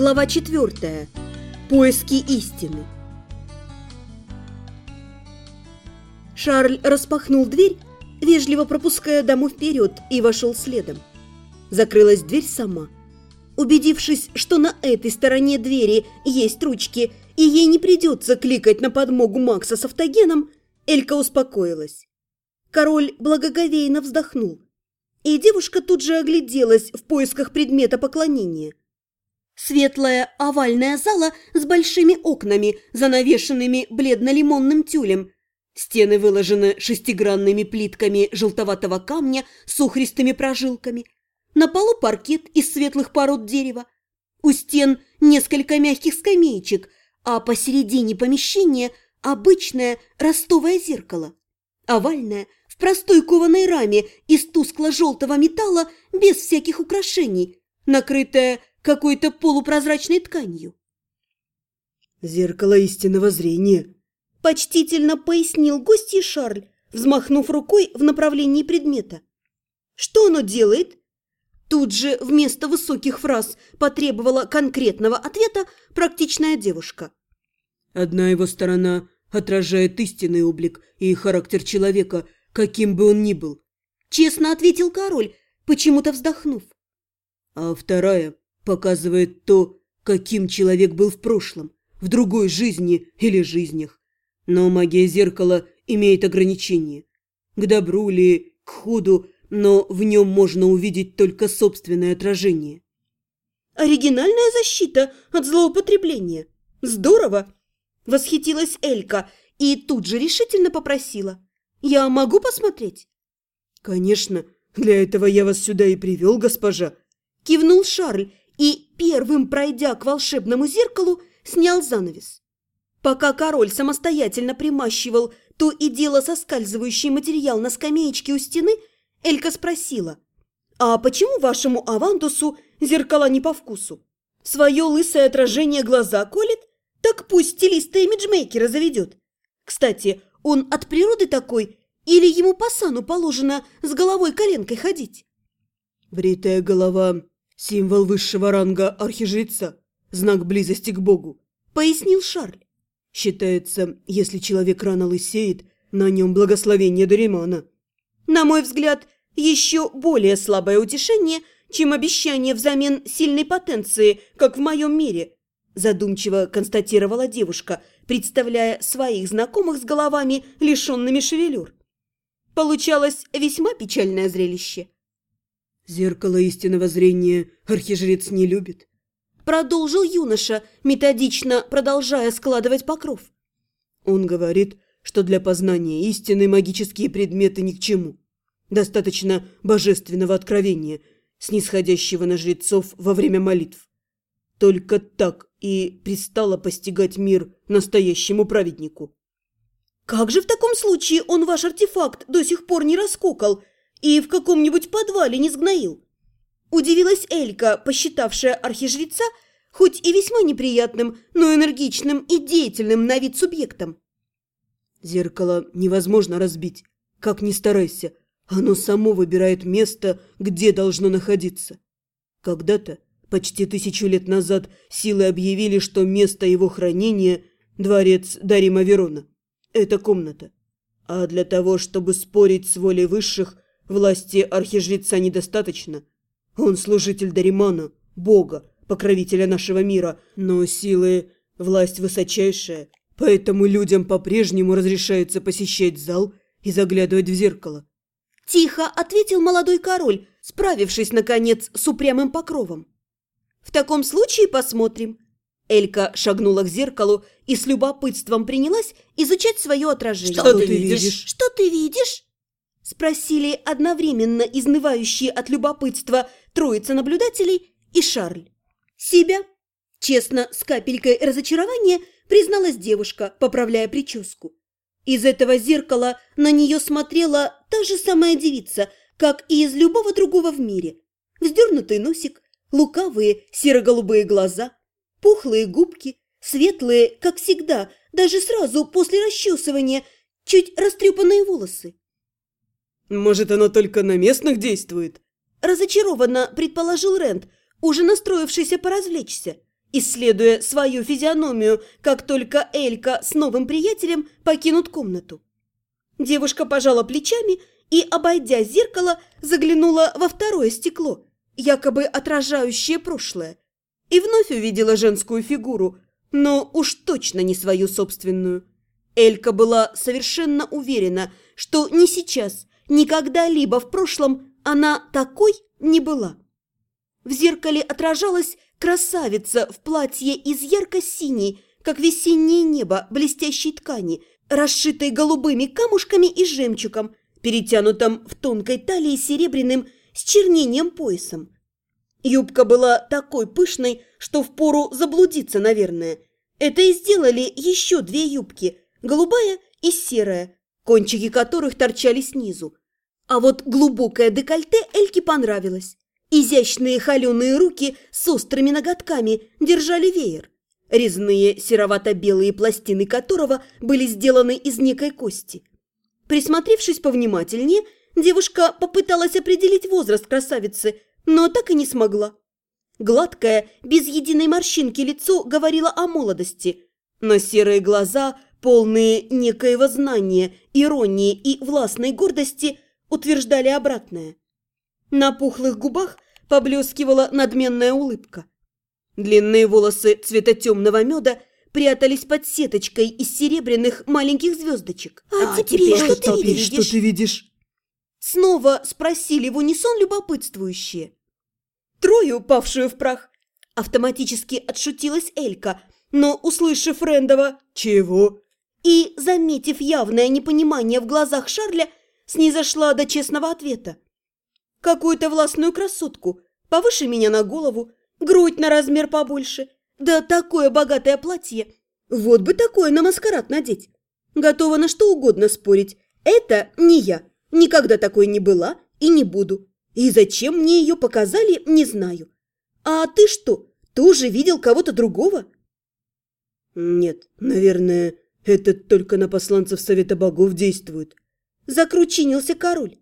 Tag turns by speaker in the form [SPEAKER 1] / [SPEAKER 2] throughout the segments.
[SPEAKER 1] Глава 4. Поиски истины. Шарль распахнул дверь, вежливо пропуская даму вперед, и вошел следом. Закрылась дверь сама. Убедившись, что на этой стороне двери есть ручки, и ей не придется кликать на подмогу Макса с автогеном, Элька успокоилась. Король благоговейно вздохнул, и девушка тут же огляделась в поисках предмета поклонения. Светлая овальная зала с большими окнами, занавешенными бледно-лимонным тюлем. Стены выложены шестигранными плитками желтоватого камня с ухристыми прожилками. На полу паркет из светлых пород дерева. У стен несколько мягких скамеечек, а посередине помещения обычное ростовое зеркало. Овальное, в простой кованой раме из тускло-желтого металла без всяких украшений, накрытое какой-то полупрозрачной тканью.
[SPEAKER 2] «Зеркало истинного зрения», – почтительно пояснил гостья Шарль, взмахнув рукой в направлении предмета.
[SPEAKER 1] «Что оно делает?» Тут же вместо высоких фраз потребовала конкретного ответа практичная девушка.
[SPEAKER 2] «Одна его сторона отражает истинный облик и характер человека, каким бы он ни был», –
[SPEAKER 1] честно ответил король, почему-то вздохнув.
[SPEAKER 2] «А вторая показывает то, каким человек был в прошлом, в другой жизни или жизнях. Но магия зеркала имеет ограничения. К добру ли, к худу, но в нем можно увидеть только собственное отражение.
[SPEAKER 1] «Оригинальная защита от злоупотребления! Здорово!» Восхитилась Элька и тут же решительно попросила. «Я могу посмотреть?»
[SPEAKER 2] «Конечно, для этого я вас сюда и привел, госпожа!»
[SPEAKER 1] Кивнул Шарль и, первым пройдя к волшебному зеркалу, снял занавес. Пока король самостоятельно примащивал то и дело соскальзывающий материал на скамеечке у стены, Элька спросила, «А почему вашему Авантусу зеркала не по вкусу? Свое лысое отражение глаза колет? Так пусть стилиста имиджмейкера заведет. Кстати, он от природы такой или ему по сану положено с головой коленкой ходить?»
[SPEAKER 2] Бритая голова Символ высшего ранга архижреца, знак близости к Богу, пояснил Шарль. Считается, если человек рано лысеет, на нем благословение Доримана.
[SPEAKER 1] На мой взгляд, еще более слабое утешение, чем обещание взамен сильной потенции, как в моем мире, задумчиво констатировала девушка, представляя своих знакомых с головами, лишенными шевелюр. Получалось весьма печальное зрелище.
[SPEAKER 2] «Зеркало истинного зрения архижрец не любит», –
[SPEAKER 1] продолжил юноша, методично продолжая складывать покров.
[SPEAKER 2] «Он говорит, что для познания истины магические предметы ни к чему. Достаточно божественного откровения, снисходящего на жрецов во время молитв. Только так и пристало постигать мир настоящему праведнику».
[SPEAKER 1] «Как же в таком случае он ваш артефакт до сих пор не раскокал?» И в каком-нибудь подвале не сгноил. Удивилась Элька, посчитавшая архижреца хоть и весьма неприятным, но энергичным и деятельным на вид субъектом.
[SPEAKER 2] Зеркало невозможно разбить, как ни старайся. Оно само выбирает место, где должно находиться. Когда-то, почти тысячу лет назад, силы объявили, что место его хранения – дворец Дарима Верона. Это комната. А для того, чтобы спорить с волей высших – Власти архижреца недостаточно. Он служитель Даримана, бога, покровителя нашего мира, но силы – власть высочайшая, поэтому людям по-прежнему разрешается посещать зал и заглядывать в зеркало.
[SPEAKER 1] Тихо ответил молодой король, справившись, наконец, с упрямым покровом. «В таком случае посмотрим». Элька шагнула к зеркалу и с любопытством принялась изучать свое отражение.
[SPEAKER 2] «Что, Что ты видишь?
[SPEAKER 1] Что ты видишь?» Спросили одновременно изнывающие от любопытства троица наблюдателей и Шарль. «Себя?» Честно, с капелькой разочарования призналась девушка, поправляя прическу. Из этого зеркала на нее смотрела та же самая девица, как и из любого другого в мире. Вздернутый носик, лукавые серо-голубые глаза, пухлые губки, светлые, как всегда, даже сразу после расчесывания, чуть растрепанные волосы.
[SPEAKER 2] Может, оно только на местных действует?
[SPEAKER 1] Разочарованно предположил Рент, уже настроившийся поразвлечься. исследуя свою физиономию, как только Элька с новым приятелем покинут комнату. Девушка пожала плечами и, обойдя зеркало, заглянула во второе стекло, якобы отражающее прошлое, и вновь увидела женскую фигуру, но уж точно не свою собственную. Элька была совершенно уверена, что ни сейчас, ни когда-либо в прошлом она такой не была. В зеркале отражалась красавица в платье из ярко-синей, как весеннее небо, блестящей ткани, расшитой голубыми камушками и жемчугом, перетянутым в тонкой талии серебряным с чернением поясом. Юбка была такой пышной, что впору заблудиться, наверное. Это и сделали еще две юбки, голубая и серая, кончики которых торчали снизу. А вот глубокое декольте Эльке понравилось. Изящные холеные руки с острыми ноготками держали веер, резные серовато-белые пластины которого были сделаны из некой кости. Присмотревшись повнимательнее, девушка попыталась определить возраст красавицы, но так и не смогла. Гладкое, без единой морщинки лицо говорило о молодости, но серые глаза, полные некоего знания, иронии и властной гордости, утверждали обратное. На пухлых губах поблескивала надменная улыбка. Длинные волосы цвета темного меда прятались под сеточкой из серебряных маленьких звездочек.
[SPEAKER 2] «А, а теперь, теперь что, что ты видишь?» Что ты видишь?
[SPEAKER 1] Снова спросили в унисон любопытствующие. Трою, павшую в прах. Автоматически отшутилась Элька, но, услышав Рендова
[SPEAKER 2] «Чего?»
[SPEAKER 1] и, заметив явное непонимание в глазах Шарля, снизошла до честного ответа. Какую-то властную красотку, повыше меня на голову, грудь на размер побольше, да такое богатое платье. Вот бы такое на маскарад надеть. Готова на что угодно спорить. Это не я. Никогда такой не была и не буду. И зачем мне ее показали, не знаю. А ты что, тоже видел кого-то другого?
[SPEAKER 2] Нет, наверное, это только на посланцев Совета Богов действует.
[SPEAKER 1] Закручинился король.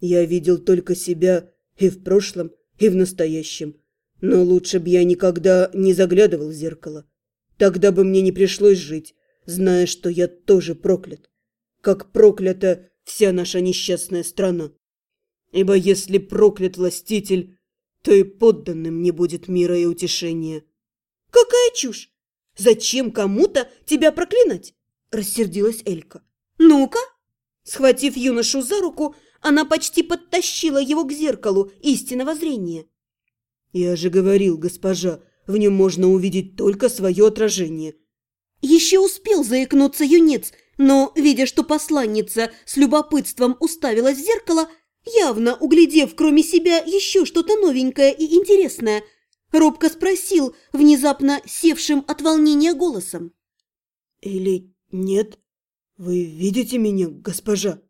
[SPEAKER 2] Я видел только себя и в прошлом, и в настоящем. Но лучше бы я никогда не заглядывал в зеркало. Тогда бы мне не пришлось жить, зная, что я тоже проклят. Как проклята вся наша несчастная страна. Ибо если проклят властитель, то и подданным не будет мира и утешения.
[SPEAKER 1] Какая чушь! Зачем кому-то тебя проклинать? Рассердилась Элька. Ну-ка! Схватив юношу за руку, она почти подтащила его к зеркалу истинного зрения.
[SPEAKER 2] «Я же говорил, госпожа, в нем можно увидеть только свое отражение».
[SPEAKER 1] Еще успел заикнуться юнец, но, видя, что посланница с любопытством уставилась в зеркало, явно углядев кроме себя еще что-то новенькое и интересное, робко спросил, внезапно севшим от волнения голосом.
[SPEAKER 2] «Или нет? Вы видите меня, госпожа?»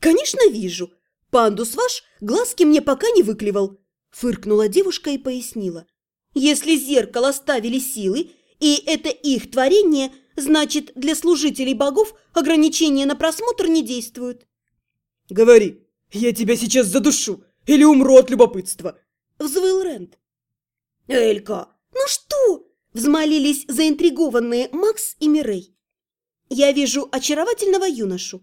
[SPEAKER 1] «Конечно вижу. Пандус ваш глазки мне пока не выклевал», – фыркнула девушка и пояснила. «Если зеркало ставили силы, и это их творение, значит, для служителей богов ограничения на просмотр не действуют».
[SPEAKER 2] «Говори, я тебя сейчас задушу или умру от любопытства», –
[SPEAKER 1] взвыл Рент. «Элька, ну что?» – взмолились заинтригованные Макс и Мирей. «Я вижу очаровательного юношу,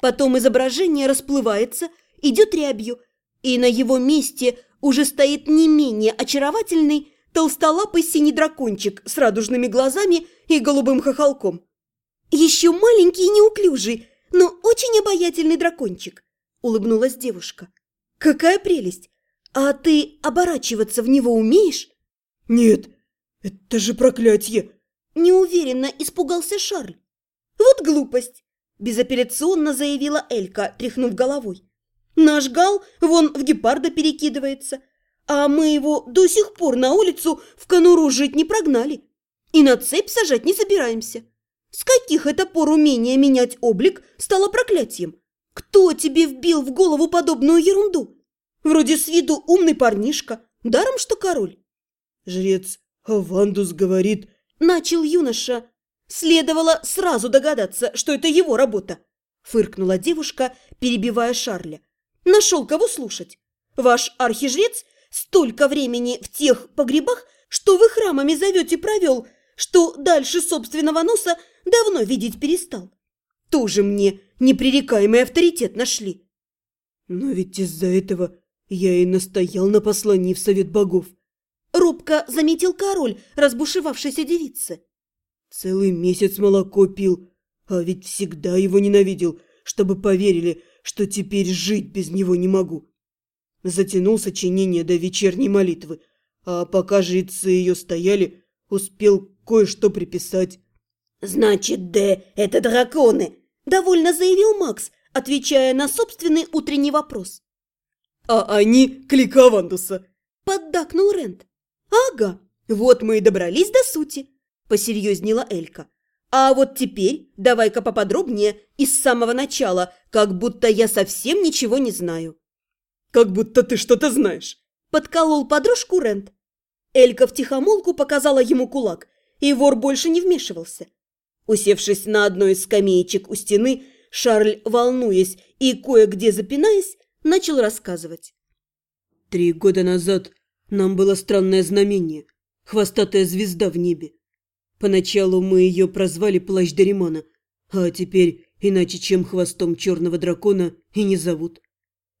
[SPEAKER 1] Потом изображение расплывается, идет рябью, и на его месте уже стоит не менее очаровательный толстолапый синий дракончик с радужными глазами и голубым хохолком. «Еще маленький и неуклюжий, но очень обаятельный дракончик», – улыбнулась девушка. «Какая прелесть! А ты оборачиваться в него умеешь?»
[SPEAKER 2] «Нет, это же проклятие!»
[SPEAKER 1] Неуверенно испугался Шарль. «Вот глупость! Безапелляционно заявила Элька, тряхнув головой. Наш Гал вон в гепарда перекидывается, а мы его до сих пор на улицу в конуру жить не прогнали и на цепь сажать не собираемся. С каких это пор умение менять облик стало проклятием? Кто тебе вбил в голову подобную ерунду? Вроде с виду умный парнишка, даром что король.
[SPEAKER 2] Жрец Авандус говорит...
[SPEAKER 1] Начал юноша, Следовало сразу догадаться, что это его работа. Фыркнула девушка, перебивая Шарля. Нашел кого слушать. Ваш архижрец столько времени в тех погребах
[SPEAKER 3] что вы храмами зовете провел, что дальше собственного носа давно видеть перестал. Тоже мне непререкаемый авторитет нашли.
[SPEAKER 1] Но ведь из-за этого я и настоял на послании в совет богов.
[SPEAKER 3] Робко заметил король разбушевавшейся девицы.
[SPEAKER 1] Целый месяц молоко пил, а ведь всегда его ненавидел, чтобы поверили, что теперь жить без него не могу. Затянул сочинение до вечерней молитвы, а пока жрецы ее стояли, успел кое-что приписать.
[SPEAKER 3] «Значит, Д – это драконы!» – довольно заявил Макс, отвечая на собственный утренний вопрос.
[SPEAKER 1] «А они – кликавандуса!»
[SPEAKER 3] – поддакнул Рент. «Ага, вот мы и добрались до сути», – посерьезнела Элька. «А вот теперь давай-ка поподробнее и с самого начала, как будто я совсем ничего не знаю».
[SPEAKER 1] «Как будто ты что-то знаешь», –
[SPEAKER 3] подколол подружку Рент. Элька втихомолку показала ему кулак, и вор больше не вмешивался. Усевшись на одной из скамеечек у стены, Шарль, волнуясь и кое-где запинаясь, начал рассказывать.
[SPEAKER 1] «Три года назад нам было странное знамение – хвостатая звезда в небе. Поначалу мы ее прозвали Плащ Даримана, а теперь иначе, чем хвостом черного дракона, и не зовут.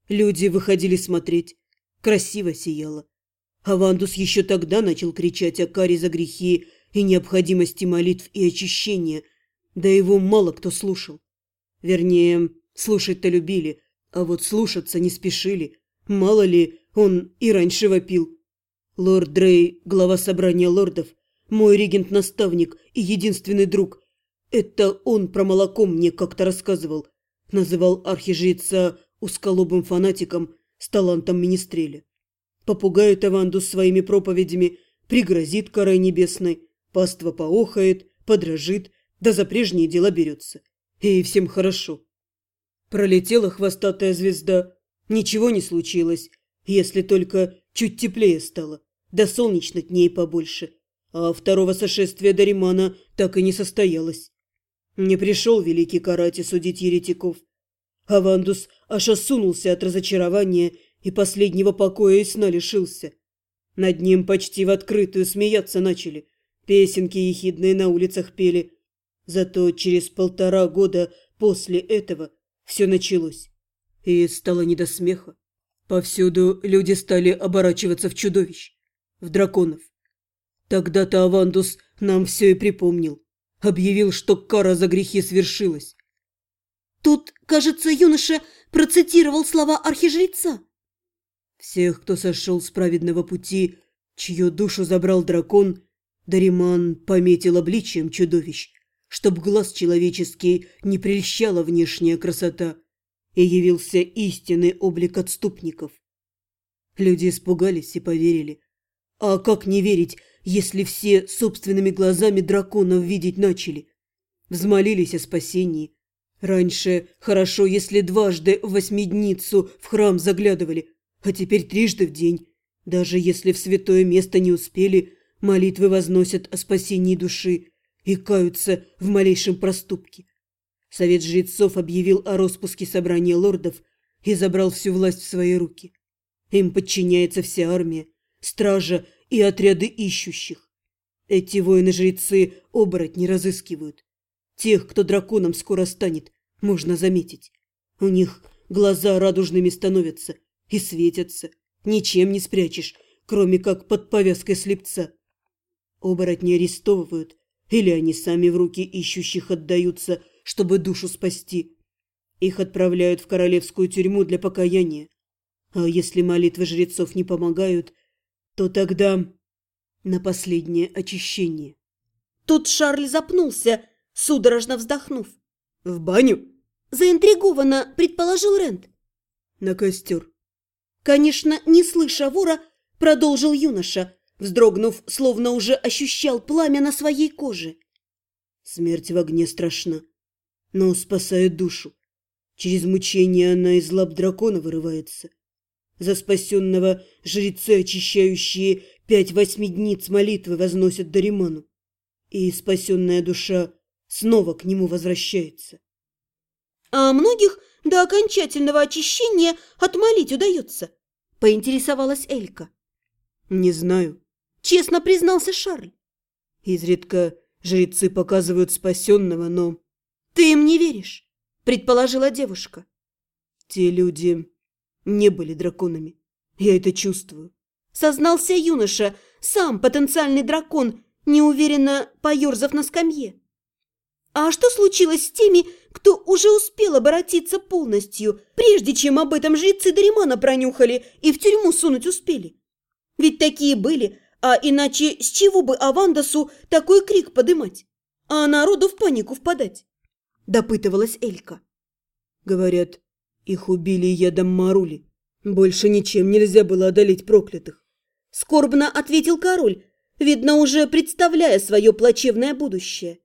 [SPEAKER 1] Люди выходили смотреть. Красиво сияло. Авандус еще тогда начал кричать о каре за грехи и необходимости молитв и очищения, да его мало кто слушал. Вернее, слушать-то любили, а вот слушаться не спешили. Мало ли, он и раньше вопил. Лорд Дрей, глава собрания лордов, мой регент-наставник и единственный друг. Это он про молоко мне как-то рассказывал. Называл архижреца усколобым фанатиком с талантом министреля. Попугает Аванду своими проповедями, пригрозит карой небесной, Паства поохает, подражит, да за прежние дела берется. И всем хорошо. Пролетела хвостатая звезда. Ничего не случилось, если только чуть теплее стало, да солнечно к ней побольше. А второго сошествия Даримана так и не состоялось. Не пришел великий карате судить еретиков. Авандус аж осунулся от разочарования и последнего покоя и сна лишился. Над ним почти в открытую смеяться начали – Песенки ехидные на улицах пели. Зато через полтора года после этого все началось. И стало не до смеха. Повсюду люди стали оборачиваться в чудовищ, в драконов. Тогда-то Авандус нам все и припомнил. Объявил, что кара за грехи свершилась.
[SPEAKER 3] Тут, кажется, юноша процитировал слова архижреца.
[SPEAKER 1] Всех, кто сошел с праведного пути, чью душу забрал дракон, Дариман пометил обличием чудовищ, чтоб глаз человеческий не прельщала внешняя красота, и явился истинный облик отступников. Люди испугались и поверили. А как не верить, если все собственными глазами драконов видеть начали? Взмолились о спасении. Раньше хорошо, если дважды в восьмидницу в храм заглядывали, а теперь трижды в день. Даже если в святое место не успели, Молитвы возносят о спасении души и каются в малейшем проступке. Совет жрецов объявил о распуске собрания лордов и забрал всю власть в свои руки. Им подчиняется вся армия, стража и отряды ищущих. Эти воины-жрецы оборотни разыскивают. Тех, кто драконом скоро станет, можно заметить. У них глаза радужными становятся и светятся. Ничем не спрячешь, кроме как под повязкой слепца. Оборотни арестовывают, или они сами в руки ищущих отдаются, чтобы душу спасти. Их отправляют в королевскую тюрьму для покаяния. А если молитвы жрецов не помогают, то тогда на последнее очищение.
[SPEAKER 3] Тут Шарль запнулся, судорожно вздохнув.
[SPEAKER 1] «В баню?»
[SPEAKER 3] – заинтригованно предположил Рент.
[SPEAKER 1] «На костер».
[SPEAKER 3] Конечно, не слыша вора, продолжил юноша – вздрогнув, словно уже ощущал пламя на своей коже.
[SPEAKER 1] Смерть в огне страшна, но спасает душу. Через мучение она из лап дракона вырывается. За спасенного жрецы, очищающие пять восьмидниц молитвы, возносят Дариману. И спасенная душа снова к нему возвращается.
[SPEAKER 3] А многих до окончательного очищения отмолить удается? Поинтересовалась Элька.
[SPEAKER 1] Не знаю. Честно признался Шарль.
[SPEAKER 2] Изредка жрецы показывают спасенного, но...
[SPEAKER 1] Ты им не веришь, предположила девушка.
[SPEAKER 2] Те люди не были драконами. Я это чувствую.
[SPEAKER 1] Сознался юноша, сам потенциальный дракон, неуверенно поерзав на скамье. А что случилось с теми, кто уже успел оборотиться полностью, прежде чем об этом жрецы Даримана пронюхали и в тюрьму сунуть успели? Ведь такие были, а иначе с чего бы Авандасу такой крик подымать, а народу в панику впадать? Допытывалась Элька.
[SPEAKER 2] Говорят, их убили ядом Марули. Больше ничем нельзя было одолеть проклятых.
[SPEAKER 1] Скорбно ответил король, видно уже представляя свое плачевное будущее.